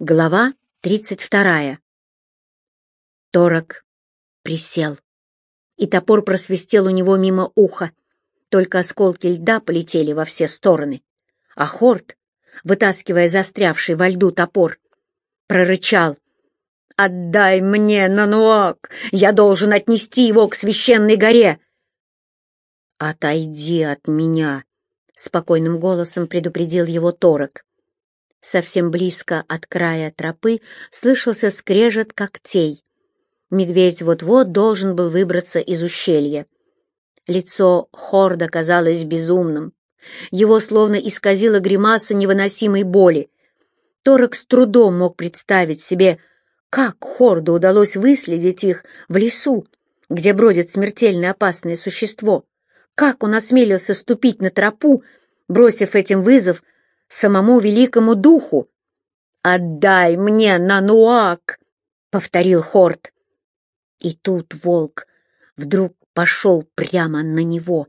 Глава тридцать вторая. Торок присел, и топор просвистел у него мимо уха. Только осколки льда полетели во все стороны. А Хорт, вытаскивая застрявший во льду топор, прорычал. «Отдай мне, Нануак! Я должен отнести его к священной горе!» «Отойди от меня!» — спокойным голосом предупредил его Торок. Совсем близко от края тропы слышался скрежет когтей. Медведь вот-вот должен был выбраться из ущелья. Лицо Хорда казалось безумным. Его словно исказила гримаса невыносимой боли. Торок с трудом мог представить себе, как Хорду удалось выследить их в лесу, где бродит смертельно опасное существо. Как он осмелился ступить на тропу, бросив этим вызов самому великому духу. «Отдай мне, Нануак!» — повторил Хорт. И тут волк вдруг пошел прямо на него.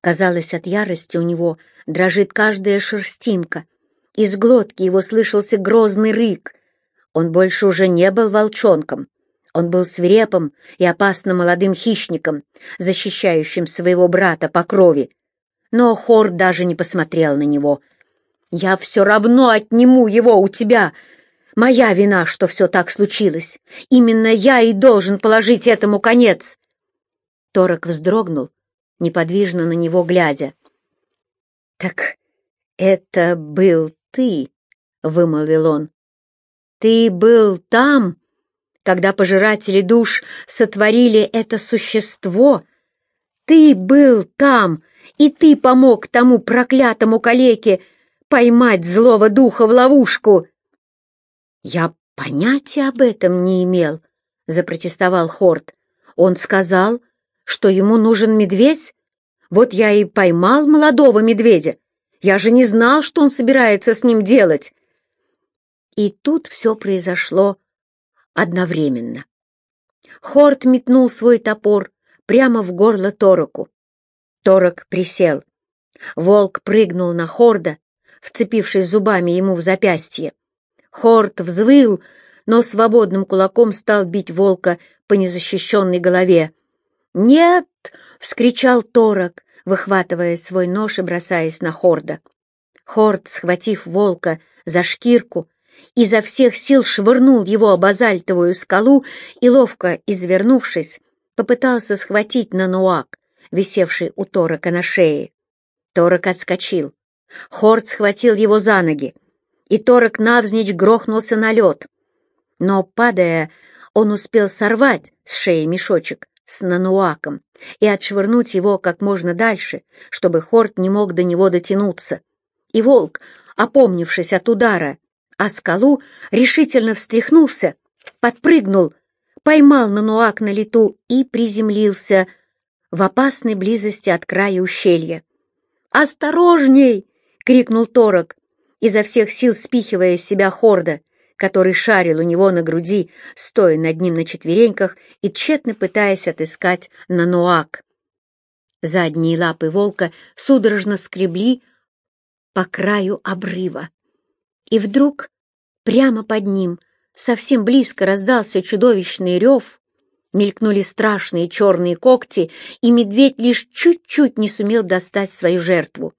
Казалось, от ярости у него дрожит каждая шерстинка. Из глотки его слышался грозный рык. Он больше уже не был волчонком. Он был свирепым и опасным молодым хищником, защищающим своего брата по крови но Хор даже не посмотрел на него. «Я все равно отниму его у тебя. Моя вина, что все так случилось. Именно я и должен положить этому конец». Торок вздрогнул, неподвижно на него глядя. «Так это был ты», — вымолвил он. «Ты был там, когда пожиратели душ сотворили это существо? Ты был там, и ты помог тому проклятому калеке поймать злого духа в ловушку!» «Я понятия об этом не имел», — запротестовал Хорт. «Он сказал, что ему нужен медведь? Вот я и поймал молодого медведя. Я же не знал, что он собирается с ним делать». И тут все произошло одновременно. Хорт метнул свой топор прямо в горло Тороку. Торок присел. Волк прыгнул на Хорда, вцепившись зубами ему в запястье. Хорд взвыл, но свободным кулаком стал бить волка по незащищенной голове. «Нет!» — вскричал Торок, выхватывая свой нож и бросаясь на Хорда. Хорд, схватив волка за шкирку, изо всех сил швырнул его об базальтовую скалу и, ловко извернувшись, попытался схватить Нануак, висевший у Торока на шее. Торок отскочил. Хорд схватил его за ноги, и Торок навзничь грохнулся на лед. Но, падая, он успел сорвать с шеи мешочек с нануаком и отшвырнуть его как можно дальше, чтобы Хорд не мог до него дотянуться. И волк, опомнившись от удара, а скалу решительно встряхнулся, подпрыгнул, поймал нануак на лету и приземлился — в опасной близости от края ущелья. «Осторожней!» — крикнул Торок, изо всех сил спихивая с себя Хорда, который шарил у него на груди, стоя над ним на четвереньках и тщетно пытаясь отыскать Нануак. Задние лапы волка судорожно скребли по краю обрыва. И вдруг прямо под ним совсем близко раздался чудовищный рев, Мелькнули страшные черные когти, и медведь лишь чуть-чуть не сумел достать свою жертву.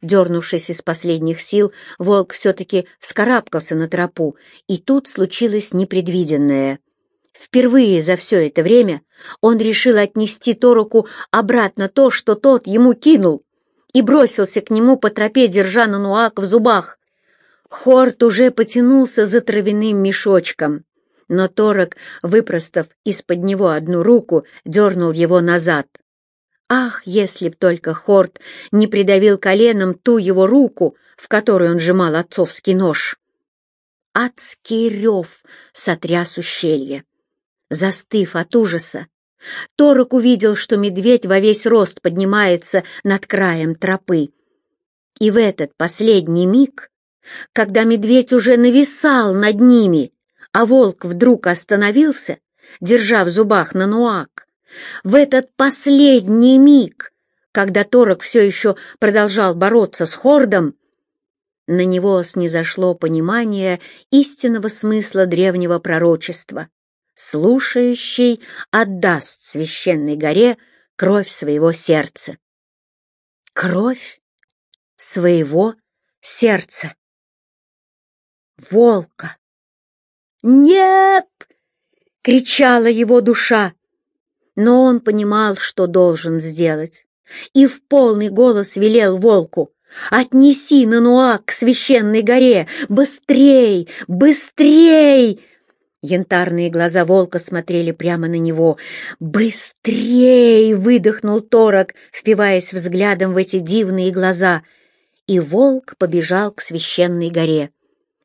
Дернувшись из последних сил, волк все-таки вскарабкался на тропу, и тут случилось непредвиденное. Впервые за все это время он решил отнести Торуку обратно то, что тот ему кинул, и бросился к нему по тропе, держа нануак в зубах. Хорт уже потянулся за травяным мешочком но Торок, выпростав из-под него одну руку, дернул его назад. Ах, если б только Хорт не придавил коленом ту его руку, в которую он сжимал отцовский нож! Адский рев сотряс ущелье. Застыв от ужаса, Торок увидел, что медведь во весь рост поднимается над краем тропы. И в этот последний миг, когда медведь уже нависал над ними, а волк вдруг остановился, держа в зубах нануак. В этот последний миг, когда Торок все еще продолжал бороться с Хордом, на него снизошло понимание истинного смысла древнего пророчества. Слушающий отдаст священной горе кровь своего сердца. Кровь своего сердца. Волка. «Нет!» — кричала его душа. Но он понимал, что должен сделать, и в полный голос велел волку «Отнеси Нануа к священной горе! Быстрей! Быстрей!» Янтарные глаза волка смотрели прямо на него. «Быстрей!» — выдохнул Торок, впиваясь взглядом в эти дивные глаза. И волк побежал к священной горе.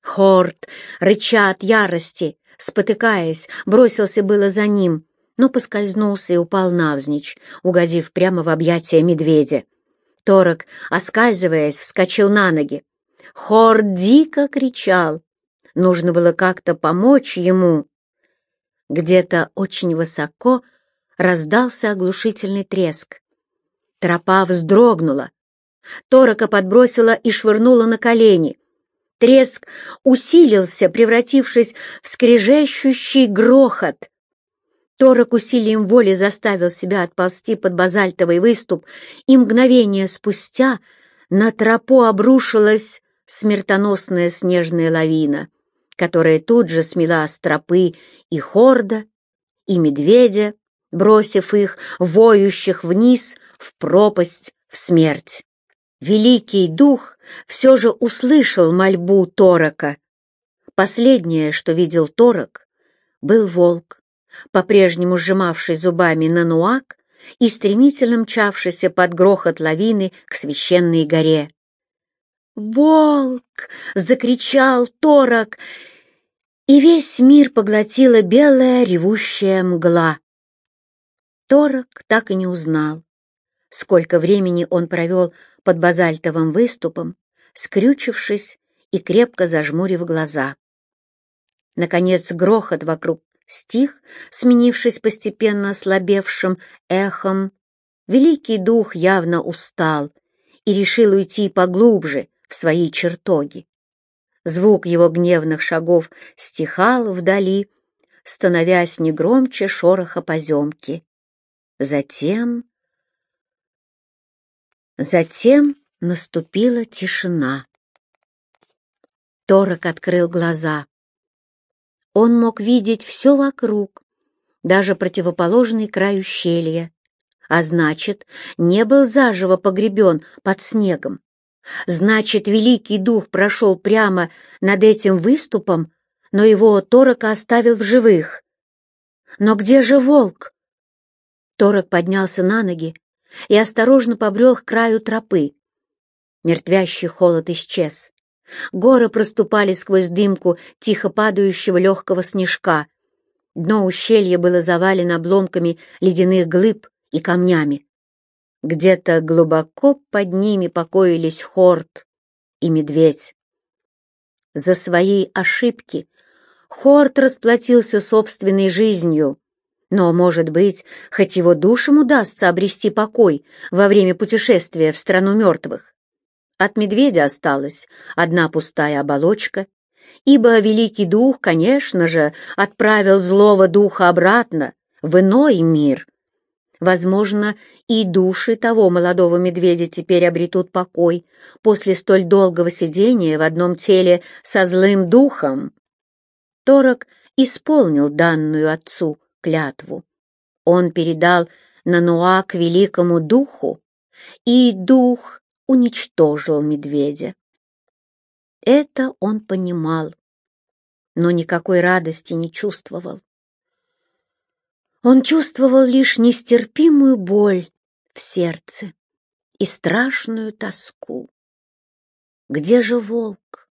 Хорт, рыча от ярости, спотыкаясь, бросился было за ним, но поскользнулся и упал навзничь, угодив прямо в объятия медведя. Торок, оскальзываясь, вскочил на ноги. Хорт дико кричал. Нужно было как-то помочь ему. Где-то очень высоко раздался оглушительный треск. Тропа вздрогнула. Торока подбросила и швырнула на колени. Треск усилился, превратившись в скрежещущий грохот. Торок усилием воли заставил себя отползти под базальтовый выступ, и мгновение спустя на тропу обрушилась смертоносная снежная лавина, которая тут же смела с тропы и хорда, и медведя, бросив их, воющих вниз, в пропасть, в смерть. Великий дух все же услышал мольбу Торока. Последнее, что видел Торок, был волк, по-прежнему сжимавший зубами на нуак и стремительно мчавшийся под грохот лавины к священной горе. «Волк!» — закричал Торок, и весь мир поглотила белая ревущая мгла. Торок так и не узнал, сколько времени он провел под базальтовым выступом, скрючившись и крепко зажмурив глаза. Наконец грохот вокруг стих, сменившись постепенно ослабевшим эхом. Великий дух явно устал и решил уйти поглубже в свои чертоги. Звук его гневных шагов стихал вдали, становясь не громче шороха поземки. Затем Затем наступила тишина. Торок открыл глаза. Он мог видеть все вокруг, даже противоположный край ущелья, а значит, не был заживо погребен под снегом. Значит, Великий Дух прошел прямо над этим выступом, но его Торока оставил в живых. Но где же волк? Торок поднялся на ноги и осторожно побрел к краю тропы. Мертвящий холод исчез. Горы проступали сквозь дымку тихо падающего легкого снежка. Дно ущелья было завалено обломками ледяных глыб и камнями. Где-то глубоко под ними покоились Хорт и Медведь. За свои ошибки Хорт расплатился собственной жизнью, но, может быть, хоть его душам удастся обрести покой во время путешествия в страну мертвых. От медведя осталась одна пустая оболочка, ибо Великий Дух, конечно же, отправил злого духа обратно, в иной мир. Возможно, и души того молодого медведя теперь обретут покой после столь долгого сидения в одном теле со злым духом. Торок исполнил данную отцу клятву. Он передал Нануа к великому духу, и дух уничтожил медведя. Это он понимал, но никакой радости не чувствовал. Он чувствовал лишь нестерпимую боль в сердце и страшную тоску. Где же волк?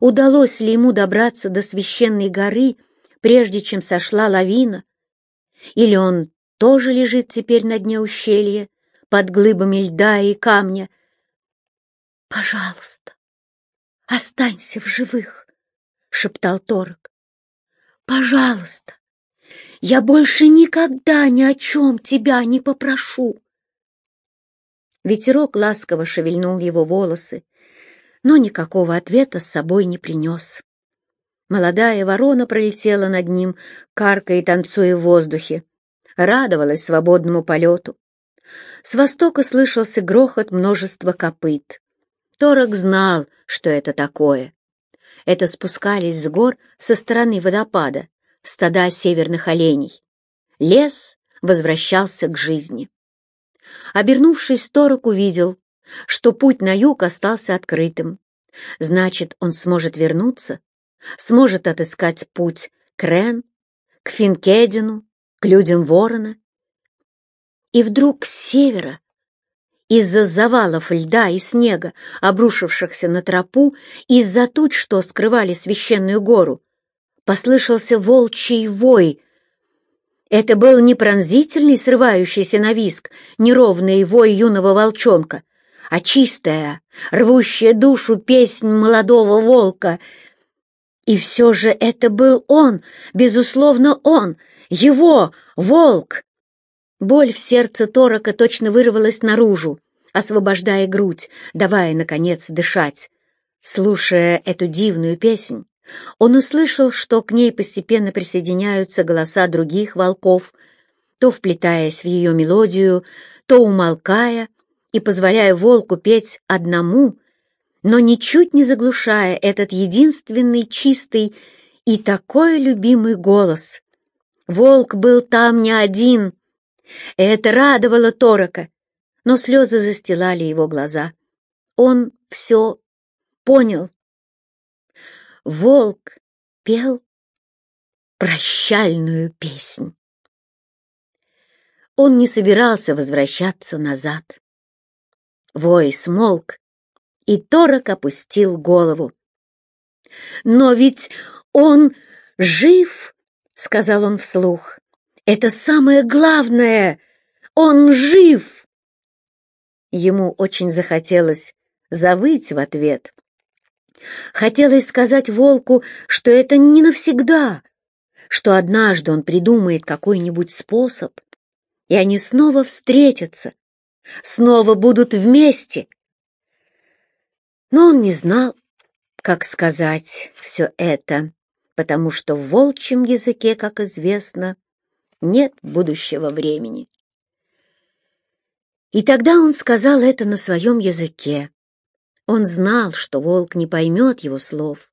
Удалось ли ему добраться до священной горы, прежде чем сошла лавина? Или он тоже лежит теперь на дне ущелья, под глыбами льда и камня? «Пожалуйста, останься в живых», — шептал Торок. «Пожалуйста, я больше никогда ни о чем тебя не попрошу». Ветерок ласково шевельнул его волосы, но никакого ответа с собой не принес. Молодая ворона пролетела над ним, каркая и танцуя в воздухе, радовалась свободному полету. С востока слышался грохот множества копыт. Торок знал, что это такое. Это спускались с гор со стороны водопада стада северных оленей. Лес возвращался к жизни. Обернувшись, Торок увидел, что путь на юг остался открытым. Значит, он сможет вернуться, сможет отыскать путь к Рен, к Финкедину, к людям ворона. И вдруг с севера, из-за завалов льда и снега, обрушившихся на тропу, из-за туч, что скрывали священную гору, послышался волчий вой — это был не пронзительный, срывающийся на виск, неровный вой юного волчонка, а чистая, рвущая душу песнь молодого волка. И все же это был он, безусловно он, его, волк. Боль в сердце Торока точно вырвалась наружу, освобождая грудь, давая, наконец, дышать. Слушая эту дивную песнь, он услышал, что к ней постепенно присоединяются голоса других волков, то вплетаясь в ее мелодию, то умолкая и позволяя волку петь одному, но ничуть не заглушая этот единственный чистый и такой любимый голос. Волк был там не один. Это радовало Торока, но слезы застилали его глаза. Он все понял волк пел прощальную песнь. Он не собирался возвращаться назад. Вой смолк, и Торок опустил голову. «Но ведь он жив!» — сказал он вслух. «Это самое главное! Он жив!» Ему очень захотелось завыть в ответ, Хотелось сказать волку, что это не навсегда, что однажды он придумает какой-нибудь способ, и они снова встретятся, снова будут вместе. Но он не знал, как сказать все это, потому что в волчьем языке, как известно, нет будущего времени. И тогда он сказал это на своем языке, он знал, что волк не поймет его слов,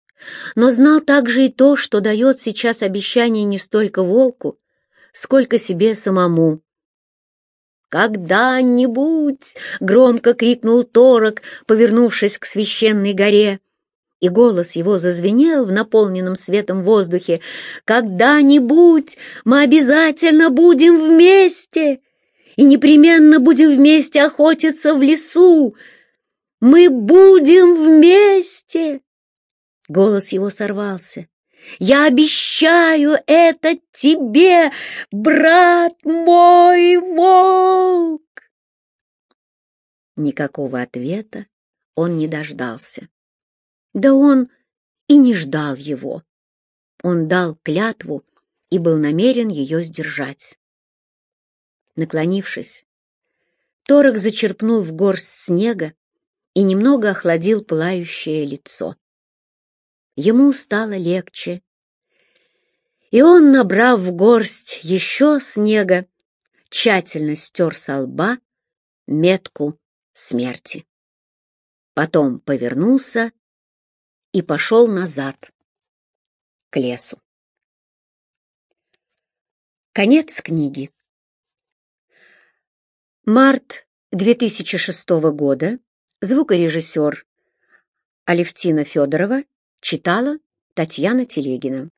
но знал также и то, что дает сейчас обещание не столько волку, сколько себе самому. «Когда-нибудь!» — громко крикнул Торок, повернувшись к священной горе. И голос его зазвенел в наполненном светом воздухе. «Когда-нибудь мы обязательно будем вместе и непременно будем вместе охотиться в лесу, мы будем вместе!» Голос его сорвался. «Я обещаю это тебе, брат мой волк!» Никакого ответа он не дождался. Да он и не ждал его. Он дал клятву и был намерен ее сдержать. Наклонившись, Торок зачерпнул в горсть снега и немного охладил пылающее лицо. Ему стало легче, и он, набрав в горсть еще снега, тщательно стер со лба метку смерти. Потом повернулся и пошел назад, к лесу. Конец книги. Март 2006 года. Звукорежиссер Алевтина Федорова читала Татьяна Телегина.